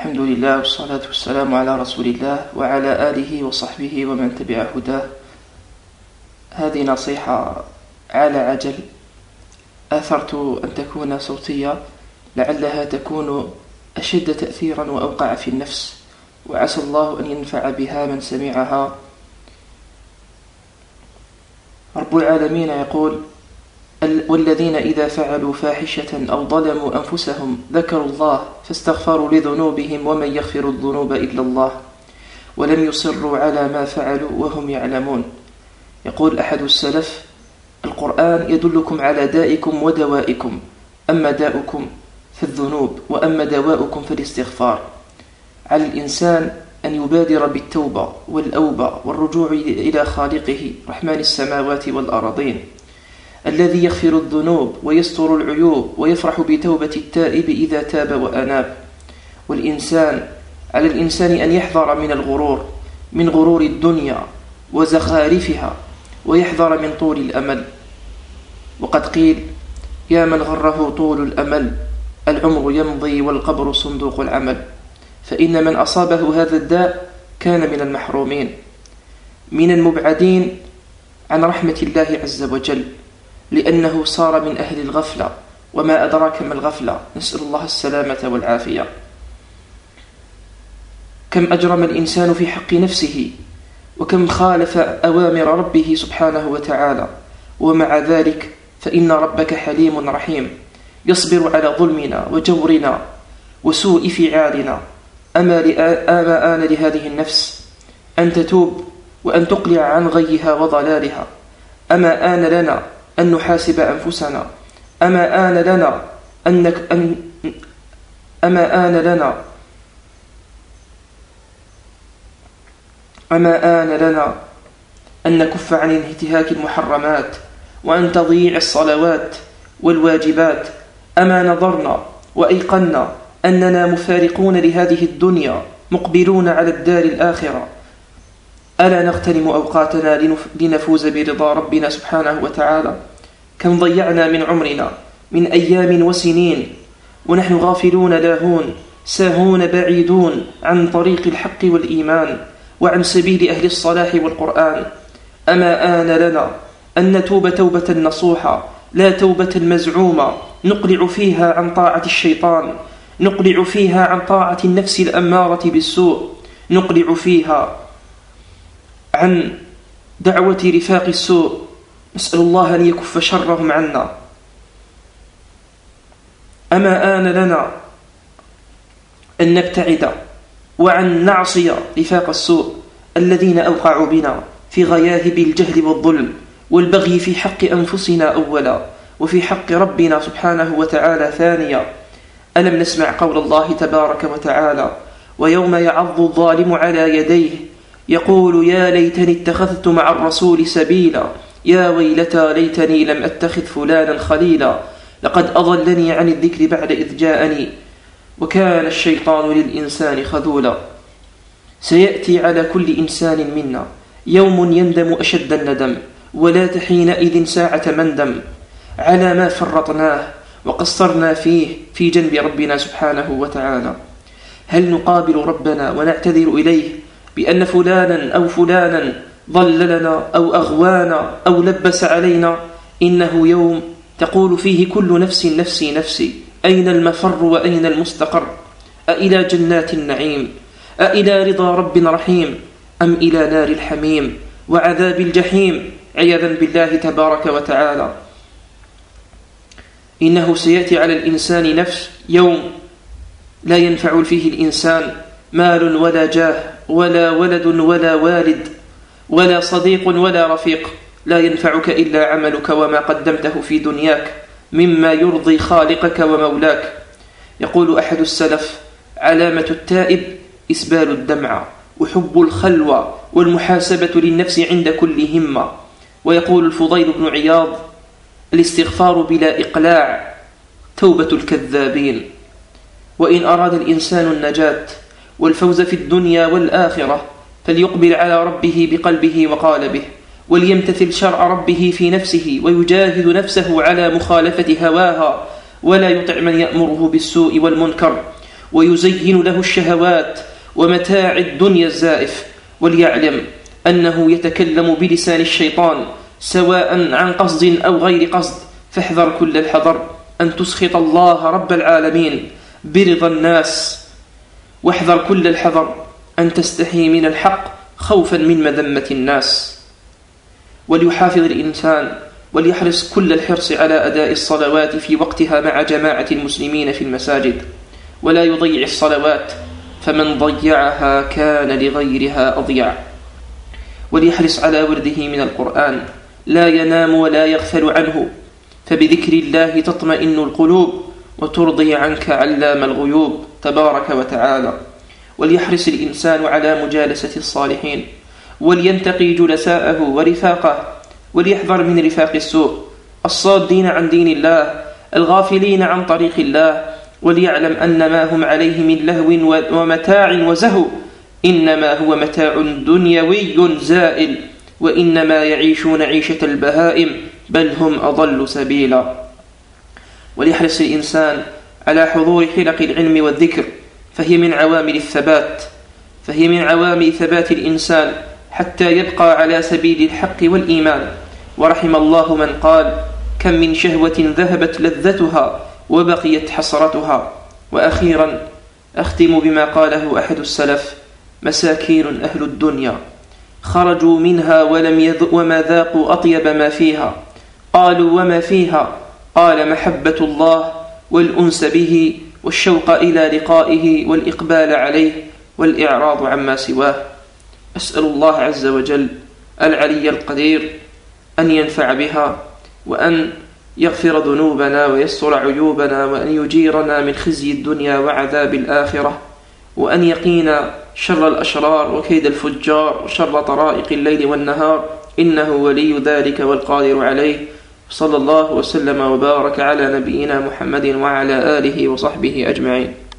الحمد لله والصلاة والسلام على رسول الله وعلى آله وصحبه ومن تبع هداه هذه نصيحة على عجل آثرت أن تكون صوتية لعلها تكون أشد تأثيرا وأوقع في النفس وعسى الله أن ينفع بها من سمعها رب العالمين يقول والذين إذا فعلوا فاحشة أو ظلموا أنفسهم ذكروا الله فاستغفروا لذنوبهم ومن يغفر الذنوب إلا الله ولم يصروا على ما فعلوا وهم يعلمون. يقول أحد السلف القرآن يدلكم على دائكم ودوائكم أما داؤكم فالذنوب وأما دواؤكم فالاستغفار على الإنسان أن يبادر بالتوبة والأوبة والرجوع إلى خالقه رحمن السماوات والأرضين الذي يغفر الذنوب ويستر العيوب ويفرح بتوبة التائب إذا تاب وأناب. والإنسان على الإنسان أن يحذر من الغرور من غرور الدنيا وزخارفها ويحذر من طول الأمل. وقد قيل يا من غره طول الأمل العمر يمضي والقبر صندوق العمل. فإن من أصابه هذا الداء كان من المحرومين. من المبعدين عن رحمة الله عز وجل. لأنه صار من أهل الغفلة. وما أدراك ما الغفلة؟ نسأل الله السلامة والعافية. كم أجرم الإنسان في حق نفسه وكم خالف أوامر ربه سبحانه وتعالى. ومع ذلك فإن ربك حليم رحيم. يصبر على ظلمنا وجورنا وسوء فعالنا. أما, أما آن لهذه النفس؟ أن تتوب وأن تقلع عن غيها وضلالها. أما آن لنا أن نحاسب أنفسنا. أما آن لنا أن, أن أما آن لنا. أما آن لنا أن نكف عن انتهاك المحرمات وأن تضيع الصلوات والواجبات. أما نظرنا وأيقنا أننا مفارقون لهذه الدنيا مقبلون على الدار الآخرة. ألا نغتنم أوقاتنا لنفوز برضا ربنا سبحانه وتعالى؟ كم ضيعنا من عمرنا من أيام وسنين. ونحن غافلون لاهون ساهون بعيدون عن طريق الحق والإيمان وعن سبيل أهل الصلاح والقرآن. أما آن لنا أن نتوب توبة نصوحة لا توبة مزعومة. نقلع فيها عن طاعة الشيطان نقلع فيها عن طاعة النفس الأمارة بالسوء. نقلع فيها عن دعوة رفاق السوء. نسأل الله أن يكف شرهم عنا. أما آن لنا أن نبتعد وعن نعصي رفاق السوء الذين أوقعوا بنا في غياهب الجهل والظلم والبغي في حق أنفسنا أولا وفي حق ربنا سبحانه وتعالى ثانيا. ألم نسمع قول الله تبارك وتعالى ويوم يعض الظالم على يديه يقول يا ليتني اتخذت مع الرسول سبيلا يا ويلتى ليتني لم أتخذ فلانا خليلا لقد أضلني عن الذكر بعد إذ جاءني وكان الشيطان للإنسان خذولا. سيأتي على كل إنسان منا يوم يندم أشد الندم ولا حينئذ ساعة مندم. على ما فرطناه وقصرنا فيه في جنب ربنا سبحانه وتعالى. هل نقابل ربنا ونعتذر إليه بأن فلانا أو فلانا ضللنا أو أغوانا أو لبس علينا إنه يوم تقول فيه كل نفس نفسي نفسي أين المفر وأين المستقر؟ أإلى جنات النعيم؟ أإلى رضا رب رحيم؟ أم إلى نار الحميم؟ وعذاب الجحيم؟ عياذا بالله تبارك وتعالى. إنه سيأتي على الإنسان نفس يوم لا ينفع فيه الإنسان مال ولا جاه ولا ولد ولا والد. ولا صديق ولا رفيق لا ينفعك إلا عملك وما قدمته في دنياك مما يرضي خالقك ومولاك. يقول أحد السلف علامة التائب إسبال الدمع وحب الخلوة والمحاسبة للنفس عند كل همة. ويقول الفضيل بن عياض الاستغفار بلا إقلاع توبة الكذابين. وإن أراد الإنسان النجاة والفوز في الدنيا والآخرة فليقبل على ربه بقلبه وقالبه وليمتثل شرع ربه في نفسه ويجاهد نفسه على مخالفة هواها ولا يطع من يأمره بالسوء والمنكر ويزين له الشهوات ومتاع الدنيا الزائف وليعلم أنه يتكلم بلسان الشيطان سواء عن قصد أو غير قصد فاحذر كل الحذر أن تسخط الله رب العالمين برضا الناس واحذر كل الحذر أن تستحي من الحق خوفا من مذمة الناس. وليحافظ الإنسان وليحرص كل الحرص على أداء الصلوات في وقتها مع جماعة المسلمين في المساجد. ولا يضيع الصلوات فمن ضيعها كان لغيرها أضيع. وليحرص على ورده من القرآن لا ينام ولا يغفل عنه. فبذكر الله تطمئن القلوب وترضي عنك علام الغيوب تبارك وتعالى. وليحرص الإنسان على مجالسة الصالحين ولينتقي جلساءه ورفاقه وليحذر من رفاق السوء الصادين عن دين الله الغافلين عن طريق الله وليعلم أن ما هم عليه من لهو ومتاع وزهو إنما هو متاع دنيوي زائل وإنما يعيشون عيشة البهائم بل هم أضل سبيلا. وليحرص الإنسان على حضور حلق العلم والذكر فهي من عوامل الثبات فهي من عوامل ثبات الإنسان حتى يبقى على سبيل الحق والإيمان. ورحم الله من قال كم من شهوة ذهبت لذتها وبقيت حسرتها. وأخيرا أختم بما قاله أحد السلف مساكين أهل الدنيا خرجوا منها ولم يذ وما ذاقوا أطيب ما فيها. قالوا وما فيها؟ قال محبة الله والأنس به والشوق إلى لقائه والإقبال عليه والإعراض عما سواه. أسأل الله عز وجل العلي القدير أن ينفع بها وأن يغفر ذنوبنا ويستر عيوبنا وأن يجيرنا من خزي الدنيا وعذاب الآخرة وأن يقينا شر الأشرار وكيد الفجار وشر طرائق الليل والنهار. إنه ولي ذلك والقادر عليه. صلى الله وسلم وبارك على نبينا محمد وعلى آله وصحبه أجمعين.